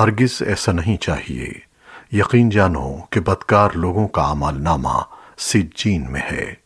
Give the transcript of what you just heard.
ہرگز ایسا نہیں چاہیے۔ یقین جانو کہ بدکار لوگوں کا عمل نامہ سجین میں ہے۔